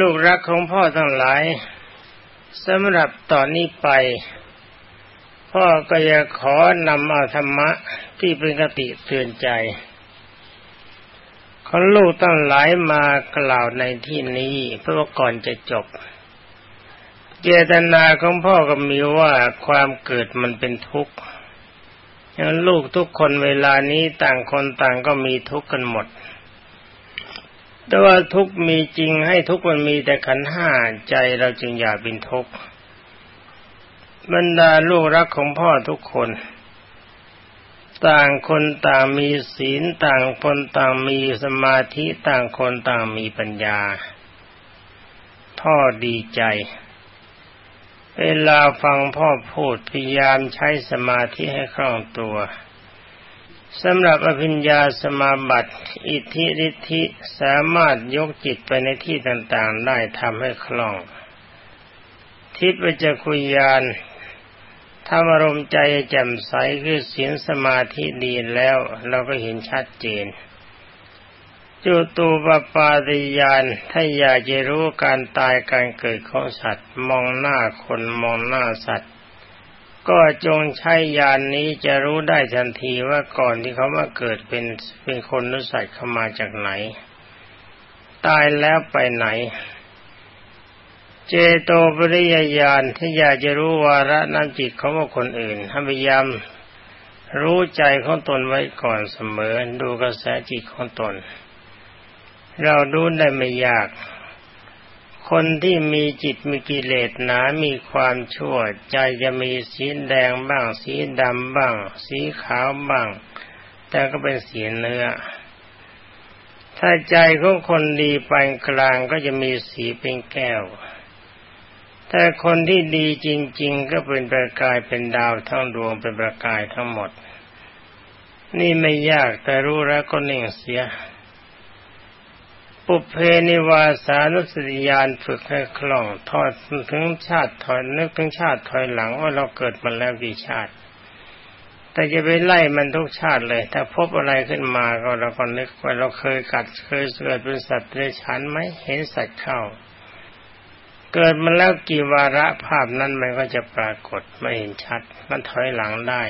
ลูกรักของพ่อทั้งหลายสำหรับตอนนี้ไป พ่อก็จะขอนำเอาธรรมะที่เป็นกติเตือนใจของลูกตั้งหลายมากล่าวในที่นี้เพราะว่าก่อนจะจบ เจตนาของพ่อก็มีว่าความเกิดมันเป็นทุกข์ย่างลูกทุกคนเวลานี้ต่างคนต่างก็มีทุกข์กันหมด แต่ว่าทุกมีจริงให้ทุกมันมีแต่ขันห้าใจเราจึงอย่าเป็นทุกข์บรรดาลูกรักของพ่อทุกคน ต่างคนต่างมีศีลต่างคนต่างมีสมาธิต่างคนต่างมีปัญญา พ่อดีใจ เวลาฟังพ่อพูดพยายามใช้สมาธิให้คล่องตัว สำหรับอภิญญาสมาบัติ อิทธิฤทธิสามารถยกจิตไปในที่ต่างๆ ได้ทำให้คล่อง ทิพยจักุยานทำอารมณ์ใจแจ่มใสคือเสียงสมาธิดีแล้ว เราก็เห็นชัดเจน จุตูปปาติยานถ้าอยากจะรู้การตายการเกิดของสัตว์ มองหน้าคนมองหน้าสัตว์ ก็จงใช้ยานนี้จะรู้ได้ทันทีว่าก่อนที่เขามาเกิดเป็นเป็นคนนุสัตเขามาจากไหน ตายแล้วไปไหน เจโตปริยญาณที่อยากจะรู้วาระน้ำจิตของคนอื่นพยายามรู้ใจของตนไว้ก่อนเสมอ ดูกระแสจิตของตน เราดูได้ไม่ยาก คนที่มีจิตมีกิเลสหนา มีความชั่ว ใจจะมีสีแดงบ้าง สีดำบ้าง สีขาวบ้าง แต่ก็เป็นสีเนื้อ ถ้าใจของคนดีปานกลางก็จะมีสีเป็นแก้ว ถ้าคนที่ดีจริง ๆ ก็เป็นประกายเป็นดาวทั้งดวงเป็นประกายทั้งหมด นี่ไม่ยากแต่รู้แล้วก็เน่งเสีย ปุเพนิวาสานุสติยานฝึกให้คล่องทอดถึงชาติถอยนึกถึงชาติถอยหลังว่าเราเกิดมาแล้วกี่ชาติ แต่จะไปไล่มันทุกชาติเลย ถ้าพบอะไรขึ้นมาก็เราก็นึกว่าเราเคยกัดเคยเกิดเป็นสัตว์เดรัจฉานไหมเห็นสัตว์เข้า เกิดมาแล้วกี่วาระภาพนั้นมันก็จะปรากฏไม่เห็นชัด มันถอยหลังได้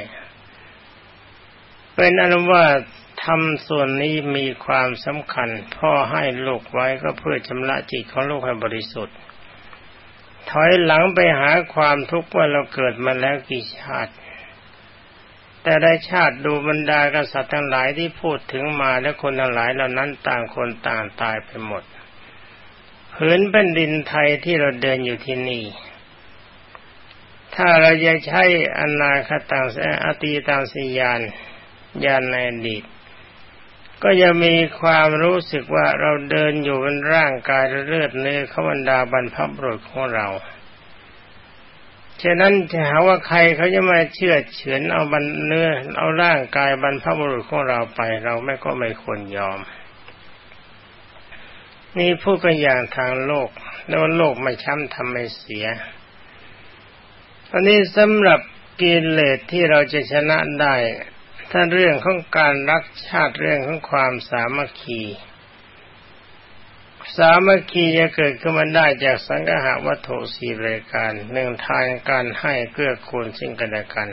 เป็นอนุว่าทำส่วนนี้มีความสำคัญ พ่อให้ลูกไว้ก็เพื่อชำระจิตของลูกให้บริสุทธิ์ ถอยหลังไปหาความทุกข์ว่าเราเกิดมาแล้วกี่ชาติ แต่ได้ชาติดูบรรดากษัตริย์ทั้งหลายที่พูดถึงมาและคนทั้งหลายเหล่านั้นต่างคนต่างตายไปหมดผืนเป็นดินไทยที่เราเดินอยู่ที่นี่ถ้าเราจะใช้อนาคตังอตีตังสิยาน ยานในอดีต ก็จะมีความรู้สึกว่าเราเดินอยู่บนร่างกายเลือดเนื้อขบันดาบรรพบุรุษของเราฉะนั้นจะหาว่าใครเขาจะมาเชื่อเฉือนเอาบันเนื้อเอาร่างกายบรรพบุรุษของเราไป เราไม่ก็ไม่ควรยอม นี่พูดกันอย่างทางโลก แล้วโลกไม่ช้ำทำไม่เสียอันนี้สำหรับกิเลสที่เราจะชนะได้ ถ้าเรื่องของการรักชาติเรื่องของความสามัคคี สามัคคีจะเกิดขึ้นมาได้จากสังหาวัตถุสี่รายการหนึ่งทานการให้เกื้อกูลสิ่งกันและกัน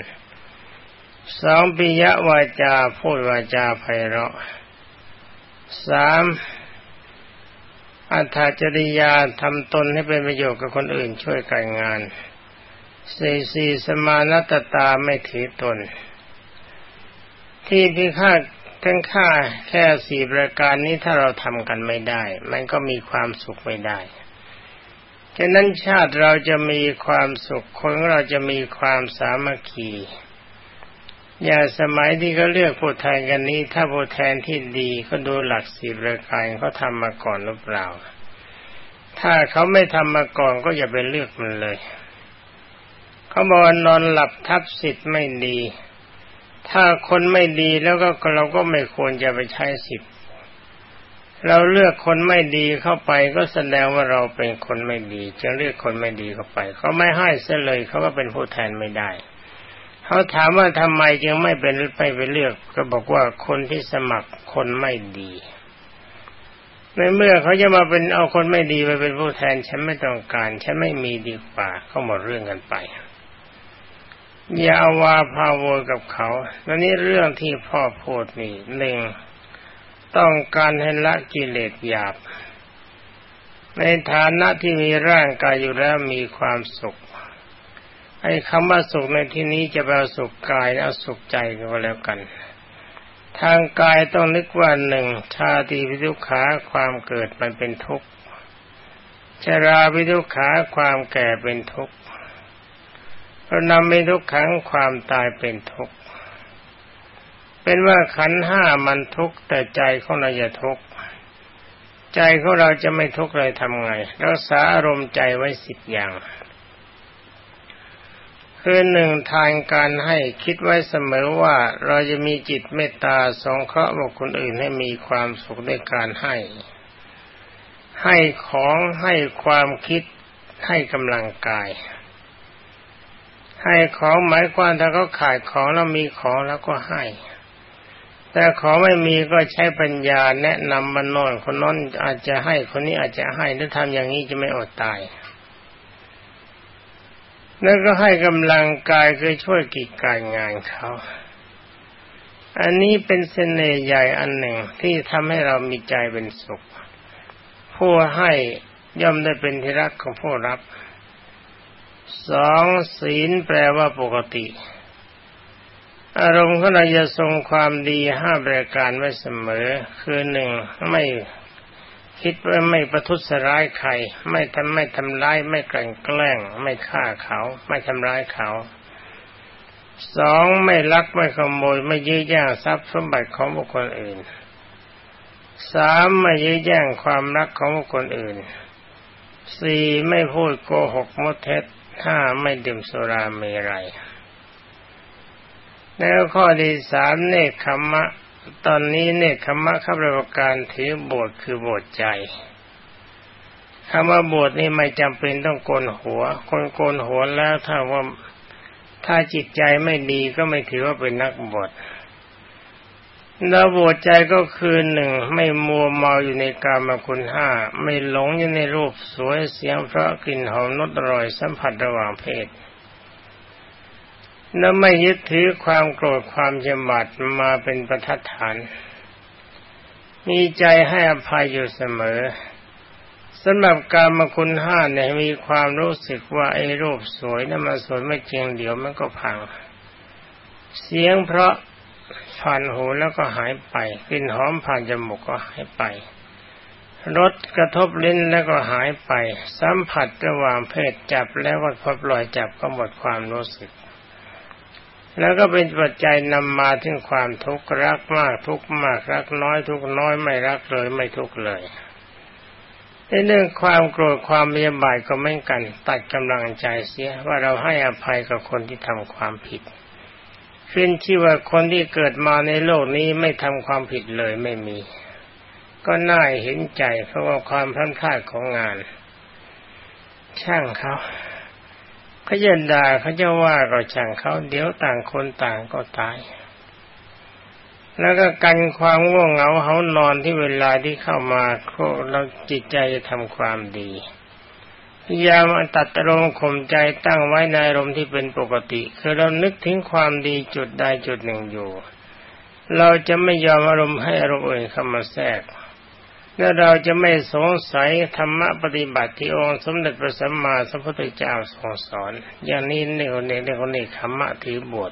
สองปิยวาจาพูดวาจาไพเราะสามอัตจริยาทำตนให้เป็นประโยชน์กับคนอื่นช่วยการงานสี่สี่สมานัตตาไม่ถือตน ที่พิฆาตทั้งค่าแค่สี่ประการนี้ถ้าเราทำกันไม่ได้ มันก็มีความสุขไม่ได้ฉะนั้นชาติเราจะมีความสุขคนเราจะมีความสามัคคีอย่าสมัยที่เขาเลือกผู้แทนกันนี้ ถ้าผู้แทนที่ดีเขาดูหลักสี่ประการเขาทำมาก่อนหรือเปล่า ถ้าเขาไม่ทำมาก่อนก็อย่าไปเลือกมันเลย เขาบอกนอนหลับทับสิทธิ์ไม่ดี ถ้าคนไม่ดีแล้วก็เราก็ไม่ควรจะไปใช้สิทธิ์เราเลือกคนไม่ดีเข้าไปก็แสดงว่าเราเป็นคนไม่ดีจึงเลือกคนไม่ดีเข้าไป เขาไม่ให้เสียเลยเขาก็เป็นผู้แทนไม่ได้ เขาถามว่าทำไมจึงไม่เป็นไปไปเลือก ก็บอกว่าคนที่สมัครคนไม่ดี ในเมื่อเขาจะมาเป็นเอาคนไม่ดีไปเป็นผู้แทน ฉันไม่ต้องการ ฉันไม่มีดีกว่า ก็หมดเรื่องกันไป อย่าเอาวาพาโวยกับเขาแล้วนี้เรื่องที่พ่อพูดนี่หนึ่งต้องการให้ละกิเลสหยาบ ในฐานะที่มีร่างกายอยู่แล้วมีความสุข ไอ้คำว่าสุขในที่นี้จะแปลสุขกายแล้วสุขใจก็แล้วกัน ทางกายต้องนึกว่าหนึ่งชาติพิทุขาความเกิดมันเป็นทุกข์ชราพิทุขาความแก่เป็นทุกข์ พระนำเป็นทุกขังความตายเป็นทุกข์เป็นว่าขันห้ามันทุกข์แต่ใจของเราจะทุกข์ใจของเราจะไม่ทุกข์เลยทำไงรักษาอารมณ์ใจไว้สิบอย่างคือหนึ่งทางการให้คิดไว้เสมอว่าเราจะมีจิตเมตตาสงเคราะห์บุคคลอื่นให้มีความสุขด้วยการให้ ให้ของให้ความคิดให้กำลังกาย ให้ของหมายความถ้าเขาขายของแล้วมีของแล้วก็ให้ แต่ของไม่มีก็ใช้ปัญญาแนะนำมันนอนคนน้นอาจจะให้คนนี้อาจจะให้ถ้าทำอย่างนี้จะไม่อดตาย แล้วก็ให้กำลังกายคือช่วยกิจการงานเขา อันนี้เป็นเสน่ห์ใหญ่อันหนึ่งที่ทำให้เรามีใจเป็นสุข ผู้ให้ย่อมได้เป็นที่รักของผู้รับ สองศีลแปลว่าปกติ อารมณ์ของเราจะทรงความดีห้าประการไว้เสมอ คือหนึ่งไม่คิดว่าไม่ประทุษร้ายใคร ไม่ทำไม่ทำร้ายไม่กลั่นแกล้ง ไม่ฆ่าเขา ไม่ทำร้ายเขาสองไม่ลักไม่ขโมย ไม่ยื้อแย่งทรัพย์สมบัติของบุคคลอื่นสามไม่ยื้อแย่งความรักของบุคคลอื่นสี่ไม่พูดโกหกมดเท็จ ห้าไม่ดื่มสุราเมรัยแล้วข้อที่สามเนคขมะ ตอนนี้เนี่ยคำว่าข้าราชการถือบทคือบทใจคำว่าบทนี่ไม่จำเป็นต้องโกนหัว คนโกนหัวแล้วถ้าว่าถ้าจิตใจไม่ดีก็ไม่ถือว่าเป็นนักบท แล้วบทใจก็คือหนึ่งไม่มัวเมาอยู่ในกามคุณห้าไม่หลงอยู่ในรูปสวยเสียงเพราะกลิ่นหอมนดอร่อยสัมผัสระหว่างเพศ และไม่ยึดถือความโกรธความจำบัดมาเป็นประทัดฐาน มีใจให้อภัยอยู่เสมอสำหรับการมาคุณห้าเนี่ยมีความรู้สึกว่าไอ้รูปสวยนั้นมาสวยไม่จริงเดี๋ยวมันก็พัง เสียงเพราะ ผ่านหูแล้วก็หายไปกลิ่นหอมผ่านจมูกก็หายไปรสกระทบลิ้นแล้วก็หายไป สัมผัสระหว่างเพศจับแล้วว่าพอปล่อยจับก็หมดความรู้สึก แล้วก็เป็นปัจจัยนำมาถึงความทุกข์รักมากทุกมากรักน้อยทุกน้อยไม่รักเลยไม่ทุกเลยในเรื่องความโกรธความเมียบายก็ไม่กัน ตัดกำลังใจเสียว่าเราให้อภัยกับคนที่ทำความผิด ขึ้นชื่อว่าคนที่เกิดมาในโลกนี้ไม่ทำความผิดเลยไม่มี ก็น่าเห็นใจเพราะว่าความพลาดพลาดของงาน ช่างเขาเขาจะด่าเขาจะว่าก็ช่างเขาเดี๋ยวต่างคนต่างก็ตาย แล้วก็กันความง่วงเหงาเขานอนที่เวลาที่เข้ามาเราจิตใจจะทำความดี ยายามตัดอารมณ์ข่มใจตั้งไว้ในอารมณ์ที่เป็นปกติ คือเรานึกถึงความดีจุดใดจุดหนึ่งอยู่ เราจะไม่ยอมอารมณ์ให้อารมณ์อื่นเข้ามาแทรกและเราจะไม่สงสัยธรรมะปฏิบัติที่องค์สมเด็จพระสัมมาสัมพุทธเจ้าทรงสอน อย่างนี้ในคนนี้ในคนนี้ธรรมะถือบวช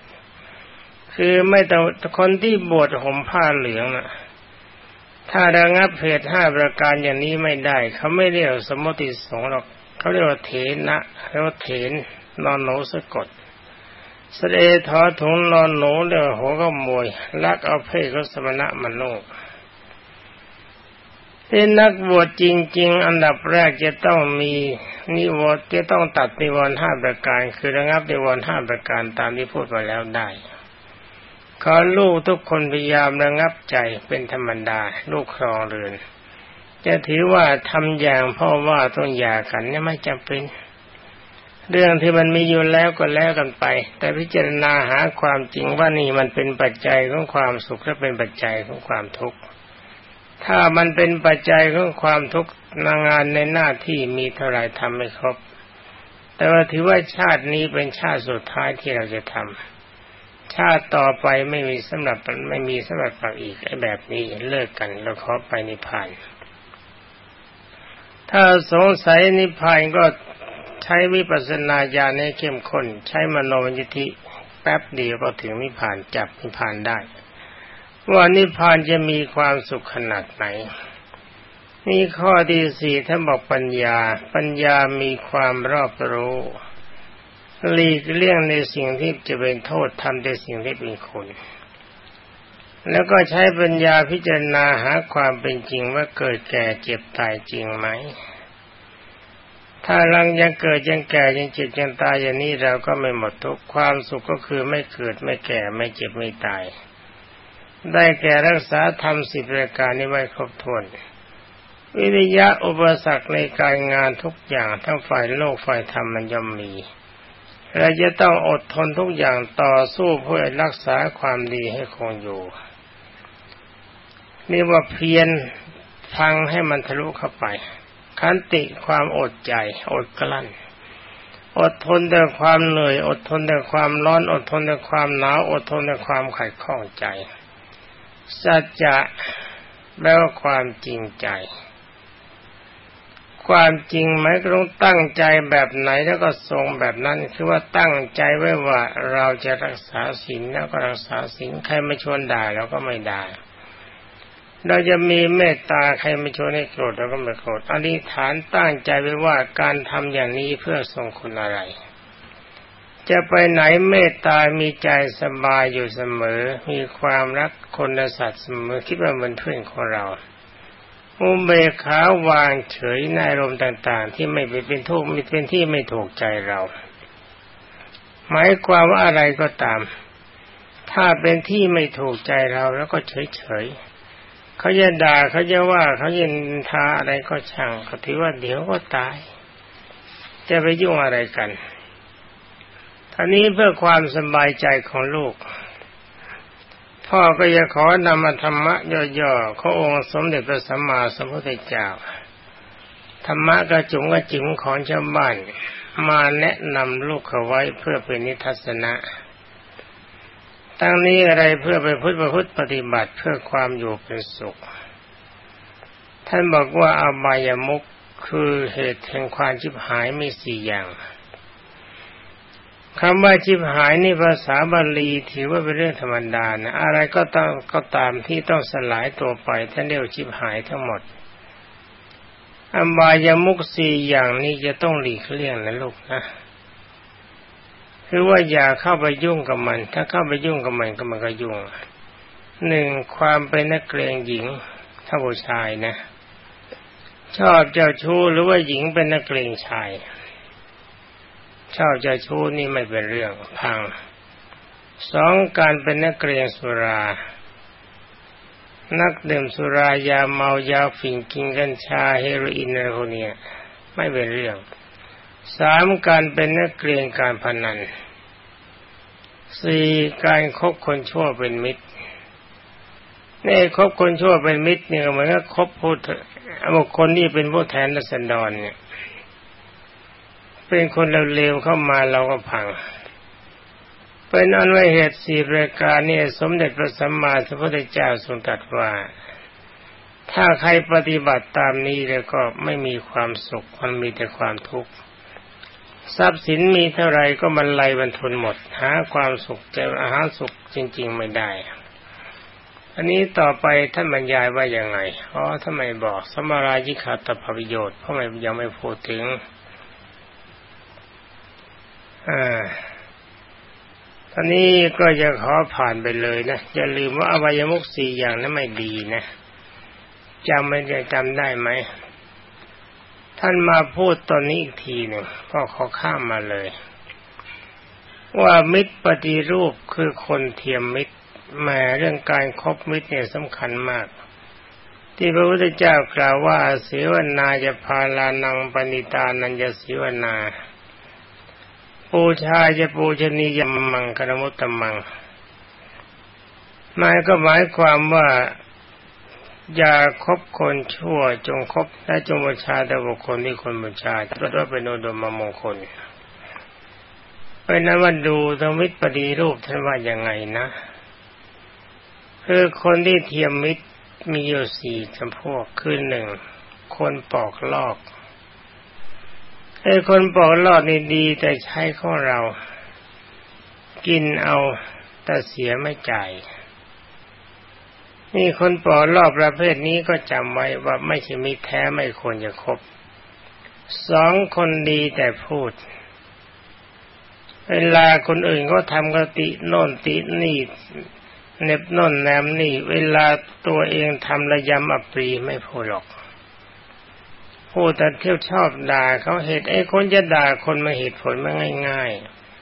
คือไม่ต้องคนที่บวชห่มผ้าเหลืองน่ะถ้าระงับเหตุห้าประการอย่างนี้ไม่ได้ เขาไม่เรียกสมมติสงหรอก เขาเรียกว่าเถนะเรียกว่าเถนนอนหนูสะกดสเสดทอถุงนอนหนูเรียกหัวก็มวยลักเอาเพศก็สมณะมันโลกที่นักบวชจริง ๆ อันดับแรกจะต้องมีนิวรณ์จะต้องตัดนิวรณ์ห้าประการ คือระงับนิวรณ์ห้าประการตามที่พูดมาแล้วได้ขอลูกทุกคนพยายามระงับใจเป็นธรรมดา ลูกครองเรือน จะถือว่าทำอย่างพ่อว่าต้องหย่ากันนี่ไม่จำเป็น เรื่องที่มันมีอยู่แล้วก็แล้วกันไป แต่พิจารณาหาความจริงว่านี่มันเป็นปัจจัยของความสุขและเป็นปัจจัยของความทุกข์ถ้ามันเป็นปัจจัยของความทุกข์งานในหน้าที่มีเท่าไรทำไม่ครบ แต่ว่าถือว่าชาตินี้เป็นชาติสุดท้ายที่เราจะทำชาติต่อไปไม่มีสำหรับไม่มีสำหรับเราอีกไอ้แบบนี้เลิกกันเราขอไปนิพพาน ถ้าสงสัยนิพพานก็ใช้วิปัสสนาญาณให้เข้มข้น ใช้มโนยิธิแป๊บเดียวก็ถึงนิพพานจับนิพพานได้ ว่านิพพานจะมีความสุขขนาดไหนนี่ข้อที่สี่ท่านบอกปัญญา ปัญญามีความรอบรู้หลีกเลี่ยงในสิ่งที่จะเป็นโทษทำในสิ่งที่เป็นคุณ แล้วก็ใช้ปัญญาพิจารณาหาความเป็นจริงว่าเกิดแก่เจ็บตายจริงไหม ถ้ารังยังเกิดยังแก่ยังเจ็บยังตายอย่างนี้เราก็ไม่หมดทุกความสุขก็คือไม่เกิดไม่แก่ไม่เจ็บไม่ตาย ได้แก่รักษาธรรมสิบรายการนี้ไว้ครบถ้วนวิริยะอุปสรรคในการงานทุกอย่างทั้งฝ่ายโลกฝ่ายธรรมมันย่อมมีเราจะต้องอดทนทุกอย่างต่อสู้เพื่อรักษาความดีให้คงอยู่ นี่ว่าเพียรพังให้มันทะลุเข้าไปขันติความอดใจ อดกลั้น อดทนแต่ความเหนื่อย อดทนแต่ความร้อน อดทนแต่ความหนาว อดทนแต่ความขัดข้องใจ สัจจะแปลว่าความจริงใจ ความจริงไหมายต้องตั้งใจแบบไหนแล้วก็ทรงแบบนั้น คือว่าตั้งใจไว้ว่าเราจะรักษาศีลแล้วก็รักษาศีลใครไม่ชวนด่าเราก็ไม่ด่า เราจะมีเมตตาใครไม่ชวนให้โกรธเราก็ไม่โกรธอันนี้ฐานตั้งใจไว้ว่าการทำอย่างนี้เพื่อทรงคุณอะไร จะไปไหนเมตตามีใจสบายอยู่เสมอ มีความรักคนและสัตว์เสมอคิดว่ามันเพื่อนของเราอุเบกขาวางเฉยในอารมณ์ต่าง ๆ ที่ไม่เป็นทุกข์ไม่เป็นที่ไม่ถูกใจเรา หมายความว่าอะไรก็ตาม ถ้าเป็นที่ไม่ถูกใจเราแล้วก็เฉยๆ เขาจะด่าเขาจะว่าเขายินทาอะไรก็ช่างเขาถือว่าเดี๋ยวก็ตาย จะไปยุ่งอะไรกันอันนี้เพื่อความสบายใจของลูก พ่อก็จะขอนำธรรมะย่อๆขององค์สมเด็จพระสัมมาสัมพุทธเจ้าธรรมะกระจุงกระจิ๋มของชาวบ้านมาแนะนำลูกเขาไว้เพื่อเป็นนิทัศนะ ตั้งนี้อะไรเพื่อไปพุทธประพฤติปฏิบัติเพื่อความอยู่เป็นสุข ท่านบอกว่าอบายมุขคือเหตุแห่งความชิบหายมีสี่อย่างคำว่าชิบหายในภาษาบาลีถือว่าเป็นเรื่องธรรมดานะอะไรก็ต้องก็ตามที่ต้องสลายตัวไปท่านเรียกชิบหายทั้งหมดอบายามุกสี่อย่างนี้จะต้องหลีกเลี่ยงนะลูกนะ คือว่าอย่าเข้าไปยุ่งกับมัน ถ้าเข้าไปยุ่งกับมันก็มันก็ยุ่งหนึ่งความเป็นนักเกรงหญิงถ้าผู้ชายนะ ชอบเจ้าชู้หรือว่าหญิงเป็นนักเกรงชาย ชอบจะชู้นี่ไม่เป็นเรื่องพังสองการเป็นนักเกรียนสุรา นักดื่มสุรายาเมายาฝิ่นกินกัญชาเฮโรอีนอะไรพวกนี้ไม่เป็นเรื่อง สามการเป็นนักเกรียนการพนันสี่การคบคนชั่วเป็นมิตรนี่คบคนชั่วเป็นมิตรเนี่ยเหมือนกับคบผู้บุคคลที่เป็นผู้แทนรัศดรเนี่ย เป็นคนเลวๆเข้ามาเราก็พัง เป็นอันว่าเหตุสี่รายการเนี่ยสมเด็จพระสัมมาสัมพุทธเจ้าทรงตรัสว่า ถ้าใครปฏิบัติตามนี้แล้วก็ไม่มีความสุขมันมีแต่ความทุกข์ ทรัพย์สินมีเท่าไรก็มันไลบรรทุนหมด หาความสุขจะหาสุขจริง ๆไม่ได้ อันนี้ต่อไปท่านบรรยายว่ายังไงอ๋อทำไมบอกสมารายิขาตประโยชน์เพราะไม่ยังไม่พูดถึงอ่าตอนนี้ก็จะขอผ่านไปเลยนะอย่าลืมว่าอวัยมุกสี่อย่างนั้นไม่ดีนะจำไม่ได้จำได้ไหม ท่านมาพูดตอนนี้อีกทีหนึ่งก็ขอข้ามมาเลย ว่ามิตรปฏิรูปคือคนเทียมมิตรแม้เรื่องการครบมิตรเนี่ยสำคัญมาก ที่พระพุทธเจ้ากล่าวว่าเสวนาจะพาลานังปณิตานันจะเสวนา ปูชาจะปูชนียมังกรมุตตมังหมายก็หมายความว่า อย่าคบคนชั่วจงคบและจงบูชาแต่บุคคลที่คนบูชาเพราะว่าเป็นโอดมมงคลเพราะนั้นว่าดูธรรมิตรปฏิรูปท่านว่ายังไงนะ คือคนที่เทียมมิตรมีอยู่สี่จำพวกคือหนึ่งคนปอกลอกไอ้คนปอกลอกนี่ดีแต่ใช้ข้อเรา กินเอาแต่เสียไม่จ่าย นี่คนปลอกลอกประเภทนี้ก็จำไว้ว่าไม่ใช่มิตรแท้ไม่ควรจะคบสองคนดีแต่พูด เวลาคนอื่นก็ทำกติโน่นตินี่เน็บน่นแนมนี่ เวลาตัวเองทำระยำอัปรีไม่พูดหรอกพูดแต่เที่ยวชอบด่าเขาเหตุไอ้คนจะด่าคนมาเหตุผลมาง่าย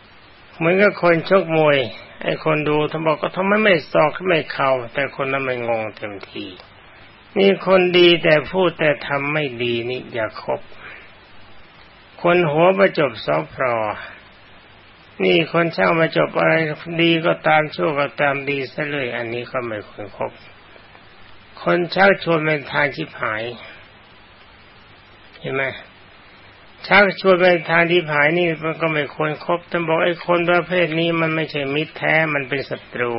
ๆ เหมือนกับคนชกมวย ไอ้คนดูทบอกก็ทำไมไม่ซอกไม่เข่าแต่คนนั้นไม่งงเต็มทีนี่คนดีแต่พูดแต่ทำไม่ดีนี่อย่าคบ คนหัวประจบซอพรอนี่คนช่างมาจบอะไรดีก็ตามชั่วก็ตามดีซะเลย อันนี้ก็ไม่ควรครบ คนชักชวนเป็นทางชิบหาย เห็นไหม ชักชวนไปทางที่หายนี่มันก็ไม่ควรครบท่านบอกไอ้คนประเภทนี้มันไม่ใช่มิตรแท้มันเป็นศัตรู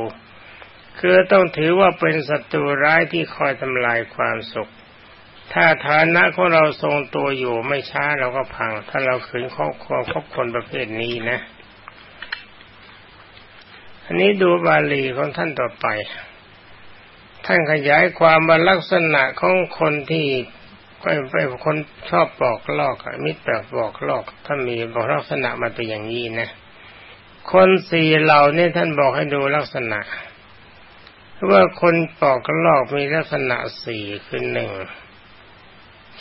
คือต้องถือว่าเป็นศัตรูร้ายที่คอยทำลายความสุข ถ้าฐานะของเราทรงตัวอยู่ไม่ช้าเราก็พัง ถ้าเราขืนครอบครองคบคนประเภทนี้นะอันนี้ดูบาลีของท่านต่อไป ท่านขยายความว่าลักษณะของคนที่ ไปคนชอบบอกลอกมิตรแบบบอกลอก ถ้ามีบอกลักษณะมาเป็นอย่างนี้นะคนสี่เหล่านี้ท่านบอกให้ดูลักษณะว่าคนปอกลอกมีลักษณะสี่คือหนึ่ง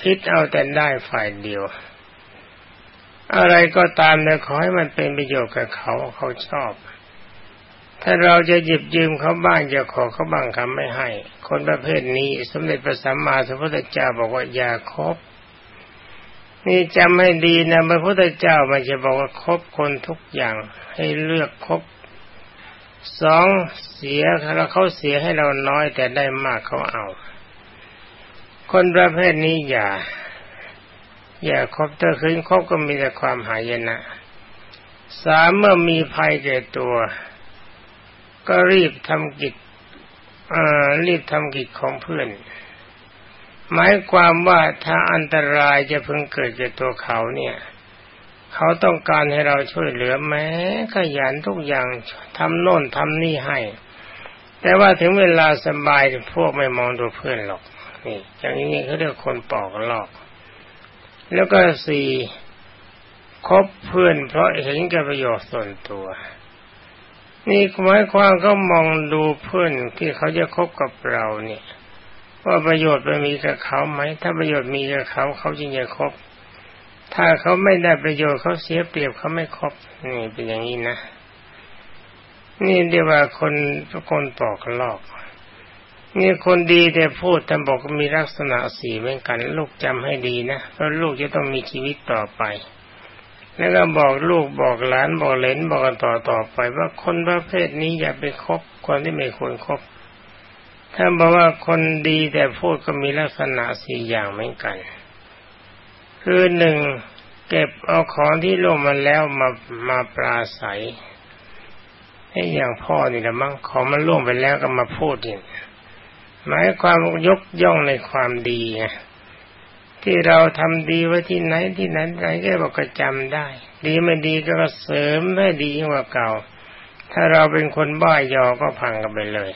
คิดเอาแต่ได้ฝ่ายเดียว อะไรก็ตามแต่ขอให้มันเป็นประโยชน์กับเขาเขาชอบ ถ้าเราจะหยิบยืมเขาบ้างจะขอเขาบ้างคำไม่ให้ คนประเภทนี้สมเด็จพระสัมมาสัมพุทธเจ้าบอกว่าอย่าคบนี่จำให้ดีนะพระพุทธเจ้ามันจะบอกว่าคบคนทุกอย่างให้เลือกคบสองเสียแล้วเขาเสียให้เราน้อยแต่ได้มากเขาเอา คนประเภทนี้อย่า อย่าคบถ้าคืนคบก็มีแต่ความหายนะสามเมื่อมีภัยแก่ตัว ก็รีบทำกิจรีบทำกิจของเพื่อน หมายความว่าถ้าอันตรายจะพึงเกิดแก่ตัวเขาเนี่ย เขาต้องการให้เราช่วยเหลือแม้ขยันทุกอย่างทำโน่นทำนี่ให้ แต่ว่าถึงเวลาสบายพวกไม่มองดูเพื่อนหรอกนี่อย่างนี้เขาเรียกคนปอกลอก แล้วก็สี่คบเพื่อนเพราะเห็นแก่ประโยชน์ส่วนตัว นี่หมายความก็มองดูเพื่อนที่เขาจะคบกับเราเนี่ย ว่าประโยชน์ไปมีกับเขาไหม ถ้าประโยชน์มีกับเขาเขาจึงจะคบ ถ้าเขาไม่ได้ประโยชน์เขาเสียเปรียบเขาไม่คบนี่เป็นอย่างนี้นะ นี่เรียกว่าคนคนปอกลอกนี่คนดีแต่พูดแต่บอกมีลักษณะสีเหมือนกัน ลูกจำให้ดีนะเพราะลูกจะต้องมีชีวิตต่อไป แล้วก็บอกลูกบอกหลานบอกเลนบอกกันต่อต่อไป ว่าคนประเภทนี้อย่าไปคบคนที่ไม่ควรครบถ้าบอกว่าคนดีแต่พูดก็มีลักษณะสี่อย่างเหมือนกัน คือหนึ่งเก็บเอาของที่ล่วงมาแล้วมามาปราศัยให้อย่างพ่อนี่ละมั้งของมันล่วงไปแล้วก็มาพูดนี่หมายความยกย่องในความดีไง ที่เราทำดีไว้ที่ไหนที่ไหนไหนก็บอกก็จำได้ ดีไม่ดีก็เสริมให้ดีกว่าเก่า ถ้าเราเป็นคนบ้ายอก็พังกันไปเลย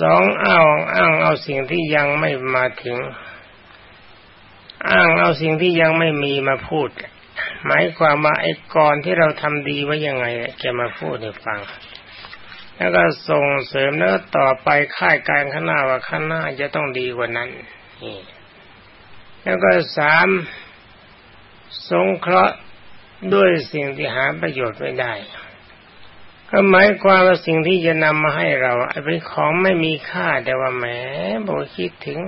สองอ้างอ้างเอาสิ่งที่ยังไม่มาถึง อ้างเอาสิ่งที่ยังไม่มีมาพูด หมายความว่าไอ้ก่อนที่เราทำดีไว้ยังไงแกมาพูดให้ฟัง แล้วก็ส่งเสริมแล้วต่อไปค่ายการข้างหน้าว่าข้างหน้าจะต้องดีกว่านั้นนี่ แล้วก็สามสงเคราะห์ด้วยสิ่งที่หาประโยชน์ไม่ได้ ก็หมายความว่าสิ่งที่จะนำมาให้เราเป็นของไม่มีค่าแต่ว่าแหมบอกคิดถึง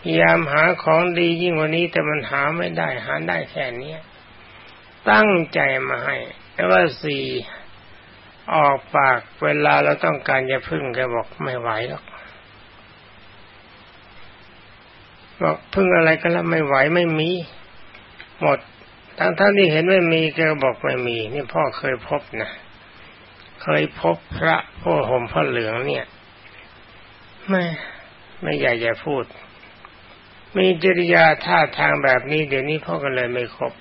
พยายามหาของดียิ่งกว่านี้แต่มันหาไม่ได้ หาได้แค่นี้ตั้งใจมาให้แต่ว่าสี่ออกปากเวลาเราต้องการจะพึ่งแกบอกไม่ไหวหรอก บอกพึ่งอะไรก็แล้วไม่ไหวไม่มี หมดทั้งท่านที่เห็นไม่มีแกบอกไม่มี นี่พ่อเคยพบนะเคยพบพระพ่อห่มพระเหลืองเนี่ย ไม่ไม่ใหญ่จะพูด มีจริยาท่าทางแบบนี้ เดี๋ยวนี้พ่อก็เลยไม่ครบ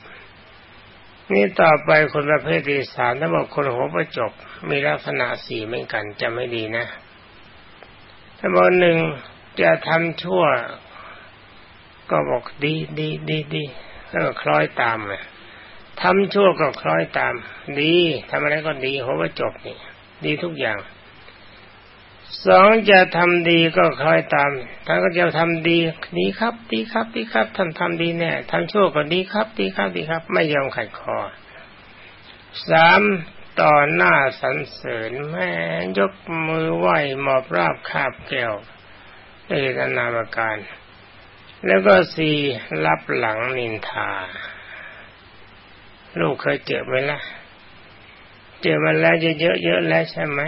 นี่ต่อไปคนประเภทที่สามถ้าบอกคนหัวประจบ มีลักษณะสี่เหมือนกันจะไม่ดีนะ ถ้าบอกหนึ่งจะทำชั่ว ก็บอกดีดีดีดีแล้วก็คล้อยตามเลยทำชั่วก็คล้อยตาม ดีทำอะไรก็ดีหัวประจบนี่ ดีทุกอย่างสองจะทำดีก็คล้อยตามท่านก็จะทำดีดีครับ ดีครับดีครับท่านทำดีแน่ทำชั่วก็ดีครับ ดีครับดีครับ ไม่ยอมขัดคอสามต่อหน้าสรรเสริญแม่ยกมือไหวหมอบราบคาบแก้วในนามการ แล้วก็สี่รับหลังนินทา ลูกเคยเจอไหมล่ะ เจอมาแล้วเยอะๆแล้วใช่ไหม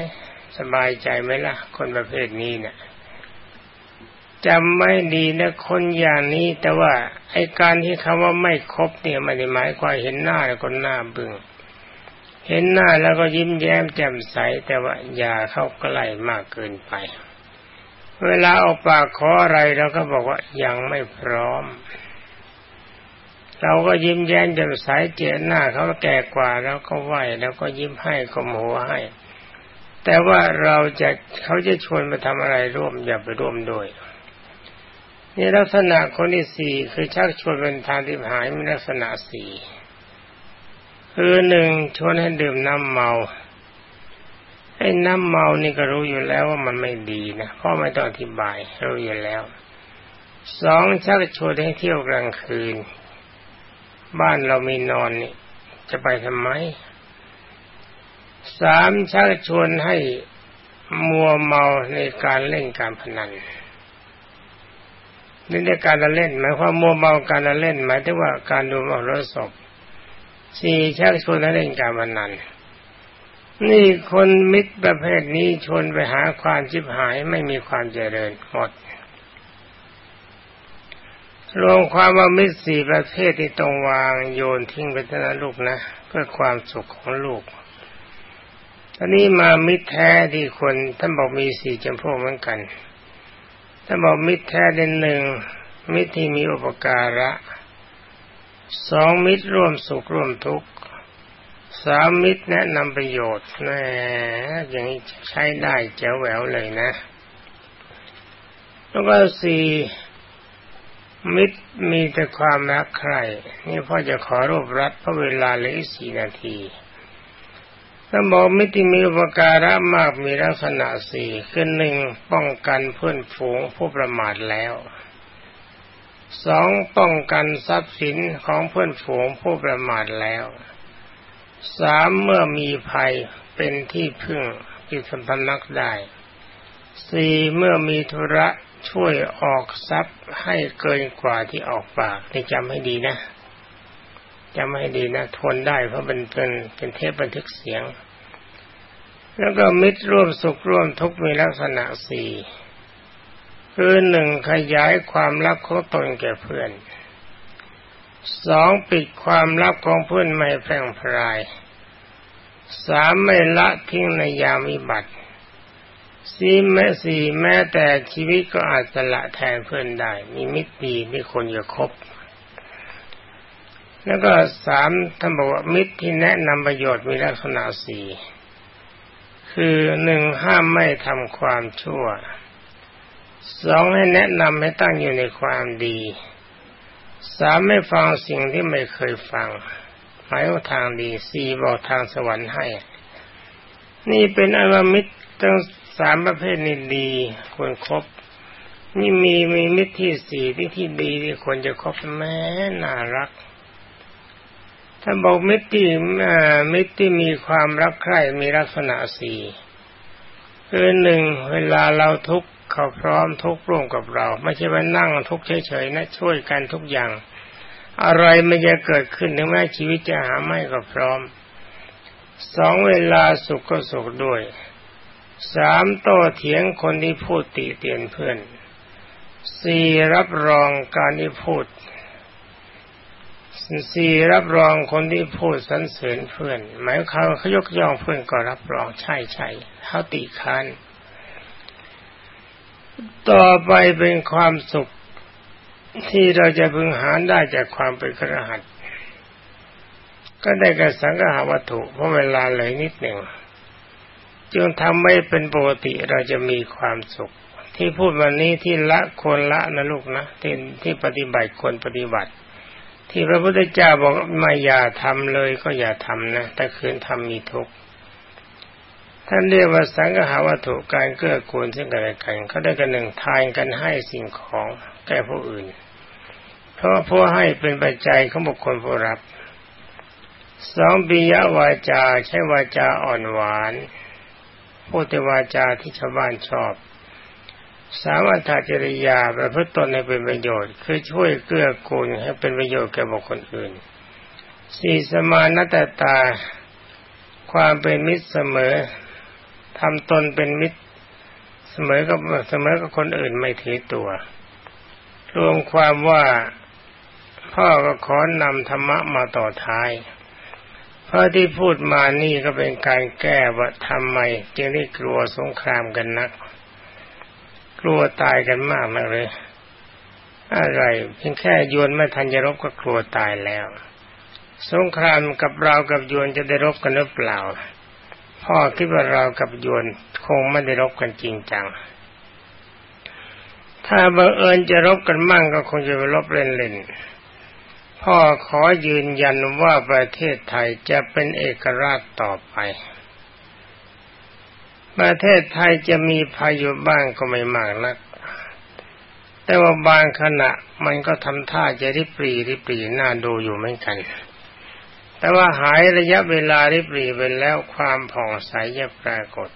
สบายใจไหมล่ะ คนประเภทนี้เนะี่ยจำไม่ดีนะคนอย่างนี้ แต่ว่าไอการที่คำว่าไม่ครบเนี่ยไม่ได้หมายความเห็นหน้าแล้วคนหน้าบึง้งเห็นหน้าแล้วก็ยิ้มแย้มแจ่มใสแต่ว่าอย่าเข้าใกล้มากเกินไป เวลาเอาปากขออะไรเราก็บอกว่ายังไม่พร้อม เราก็ยิ้มแย้มแจ่มใสเจอหน้าเขาแก่กว่าแล้วก็ไหวแล้วก็ยิ้มให้ก็มโหให้ แต่ว่าเราจะเขาจะชวนไปทำอะไรร่วมอย่าไปร่วมด้วยนี่ลักษณะคนที่สี่คือชักชวนเป็นทางที่หายมีลักษณะสี่คือหนึ่งชวนให้ดื่มน้ำเมา ไอ้น้ำเมานี่ก็รู้อยู่แล้วว่ามันไม่ดีนะพราะไม่ต้องอธิบายรู้อยู่แล้ว สองชักชวนให้เที่ยวกลางคืน บ้านเรามีนอนนี่ จะไปทำไม สามชักชวนให้มัวเมาในการเล่นการพนันนี่ในการเล่นหมายความมัวเมาการเล่นหมายถึงว่าการดูมรสพสี่ชักชวนให้เล่นการพนันน นี่คนมิตรประเภทนี้ชวนไปหาความจิบหายไม่มีความเจริญหมด รวมความว่ามิตรสี่ประเภทที่ต้องวางโยนทิ้งไปเท่าลูกนะ เพื่อความสุขของลูกตอนนี้มามิตรแท้ที่คนท่านบอกมีสี่จำพวกเหมือนกันท่านบอกมิตรแท้เด่นหนึ่งมิตรที่มีอุปการะสองมิตรร่วมสุขร่วมทุกข์ สามมิตรแนะนำประโยชน์แน่อย่างนี้ใช้ได้แจ๋วแหววเลยนะ แล้วก็สี่มิตรมีแต่ความรักใคร นี่พ่อจะขอรวบรัดเพราะเวลาเหลืออีกสี่นาทีถ้าบอกมิติมีอุปการะมากมีลักษณะสี่คือหนึ่งป้องกันเพื่อนฝูงผู้ประมาทแล้วสองป้องกันทรัพย์สินของเพื่อนฝูงผู้ประมาทแล้ว สามเมื่อมีภัยเป็นที่พึ่งที่สัมพนักได้สี่เมื่อมีธุระช่วยออกทรัพย์ให้เกินกว่าที่ออกปากนี่จำให้ดีนะจำให้ดีนะ ทนได้เพราะเป็นเป็นเป็นเทปบันทึกเสียง แล้วก็มิตรร่วมสุขร่วมทุกข์มีลักษณะสี่คือหนึ่งขยายความลับของตนแก่เพื่อน สองปิดความลับของเพื่อนไม่แพร่งพรายสามไม่ละทิ้งในยามวิบัติสี่แม้สี่แม้แต่ชีวิตก็อาจจะละแทนเพื่อนได้ มีมิตรดีที่คนจะคบ แล้วก็สามท่านบอกว่ามิตรที่แนะนำประโยชน์มีลักษณะสี่คือหนึ่งห้ามไม่ทำความชั่วสองให้แนะนำให้ตั้งอยู่ในความดี สามไม่ฟังสิ่งที่ไม่เคยฟังหมายว่าทางดีสี่บอกทางสวรรค์ให้ นี่เป็นอวมิตรทั้งสามประเภทนี้ดีควรครบนี่มีมีมิตรที่สี่ที่ที่ดีที่ควรจะครบแม้น่ารักท่าบอกมิตรที่มิตรที่มีความรักใคร่มีลักษณะสี่คือหนึ่งเวลาเราทุกข์ เขาพร้อมทุกร่วมกับเรา ไม่ใช่ว่านั่งทุกเฉยๆนะ ช่วยกันทุกอย่าง อะไรไม่จะเกิดขึ้นถึงแม้ชีวิตจะหาไม่ก็พร้อมสองเวลาสุขก็สุขด้วยสามโตเถียงคนที่พูดติเตียนเพื่อนสี่รับรองการที่พูดสี่รับรองคนที่พูดสรรเสริญเพื่อน หมายควาเขายกย่องเพื่อนก็รับรองใช่ใช่เขาติคาน ต่อไปเป็นความสุขที่เราจะพึงหาได้จากความเป็นกระหัตก็ได้กับสังฆาวัตถุเพราะเวลาเลยนิดหนึ่งจึงทำไม่เป็นปกติเราจะมีความสุข ที่พูดวันนี้ที่ละคนละนะลูกนะที่ที่ปฏิบัติคนปฏิบัติ ที่พระพุทธเจ้าบอกไม่อย่าทำเลยก็อย่าทำนะแต่คืนทำมีทุกข์ ท่านเรียกว่าสังฆาวัตถุการเกื้อกูลซึ่งกันและกันเขาได้กันหนึ่งทายกันให้สิ่งของแก่ผู้อื่น เพราะผู้ให้เป็นปัจจัยของบุคคลผู้รับสองปิยวาจาใช้วาจาอ่อนหวานพูดแต่วาจาที่ชาวบ้านชอบ สามัญจริยาประพฤติตนให้เป็นประโยชน์ คือช่วยเกื้อกูลให้เป็นประโยชน์แก่บุคคลอื่นสี่สมานตตา ความเป็นมิตรเสมอ ทำตนเป็นมิตร เสมอกับเสมอกับคนอื่นไม่ถือตัว รวมความว่าพ่อก็ขอนำธรรมะมาต่อท้ายเพราะที่พูดมานี่ก็เป็นการแก้ว่าทำไมจึงได้กลัวสงครามกันนัก กลัวตายกันมากมากเลย อะไรเพียงแค่ยวนไม่ทันจะรบก็กลัวตายแล้ว สงครามกับเรากับยวนจะได้รบกันหรือเปล่า พ่อคิดว่าเรากับยวนคงไม่ได้รบกันจริงจัง ถ้าบังเอิญจะรบกันมั่งก็คงจะไปรบเล่นๆ พ่อขอยืนยันว่าประเทศไทยจะเป็นเอกราชต่อไป ประเทศไทยจะมีพายุบ้างก็ไม่มากนัก แต่ว่าบางขณะมันก็ทำท่าจะริบปรีริบปรีน่าดูอยู่เหมือนกัน แต่ว่าหายระยะเวลาริบรีไปแล้วความผ่องใสจะปรากฏ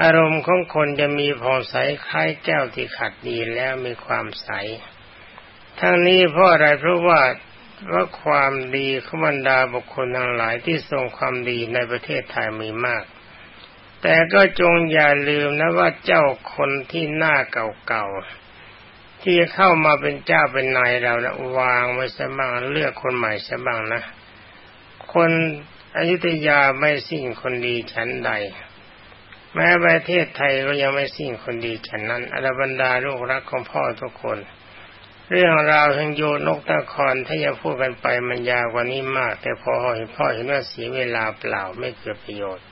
อารมณ์ของคนจะมีผ่องใสคล้ายแก้วที่ขัดดีแล้วมีความใส ทั้งนี้เพราะอะไรเพราะว่าว่าความดีขบรรดาบุคคลทั้งหลายที่ทรงความดีในประเทศไทยมีมาก แต่ก็จงอย่าลืมนะว่าเจ้าคนที่หน้าเก่าๆ ที่เข้ามาเป็นเจ้าเป็นนายเรานะวางไว้สบ้างเลือกคนใหม่สบ้างนะ คนอยุธยาไม่สิ่งคนดีฉันใด แม้ประเทศไทยก็ยังไม่สิ่งคนดีฉันนั้นอรบรรดาลูกรักของพ่อทุกคน เรื่องราวแห่งโยนกตะคอนถ้าจะพูดกันไปมันยาวกว่านี้มาก แต่พอเห็นพ่อเห็นว่าเสียเวลาเปล่าไม่เกิดประโยชน์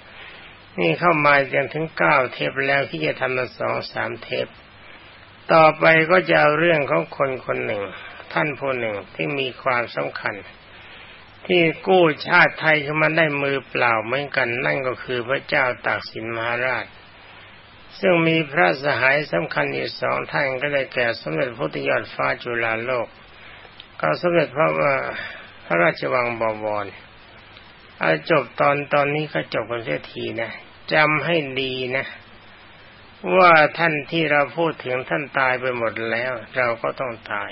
นี่เข้ามาจนถึงเก้าเทปแล้วที่จะทำมาสองสามเทป ต่อไปก็จะเอาเรื่องของคนคนหนึ่ง ท่านผู้หนึ่งที่มีความสำคัญ ที่กู้ชาติไทยขึ้นมาได้มือเปล่าเหมือนกัน นั่นก็คือพระเจ้าตากสินมหาราช ซึ่งมีพระสหายสำคัญอีกสองท่านก็ได้แก่สมเด็จพระพุทธยอดฟ้าจุฬาโลกก็สมเด็จพระว่าพระราชวังบวรเอาจบตอนตอนนี้ก็จบกันเสียทีนะจำให้ดีนะ ว่าท่านที่เราพูดถึงท่านตายไปหมดแล้ว เราก็ต้องตาย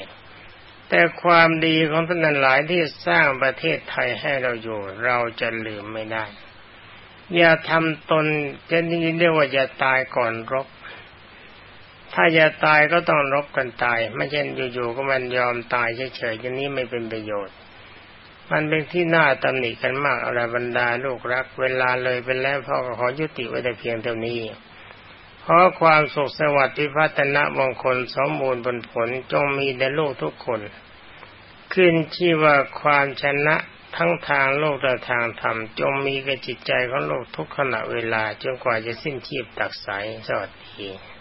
แต่ความดีของท่านหลายที่สร้างประเทศไทยให้เราอยู่ เราจะลืมไม่ได้ อย่าทำตนจะนี่เรียกว่าอย่าตายก่อนรบ ถ้าอย่าตายก็ต้องรบกันตาย ไม่ใช่นอยู่ๆก็มันยอมตายเฉยๆอย่างนี้ไม่เป็นประโยชน์มันเป็นที่น่าตำหนิกันมากอะไรบรรดาลูกรัก เวลาเลยไปแล้วพ่อขอยุติไว้แต่เพียงเท่านี้ ขอความสุขสวัสดิ์พัฒนะมงคลสมบูรณ์ผลผลจงมีในโลกทุกคน ขึ้นที่ว่าความชนะทั้งทางโลกและทางธรรม จงมีกับจิตใจของโลกทุกขณะเวลาจนกว่าจะสิ้นชีพตักสายสวัสดี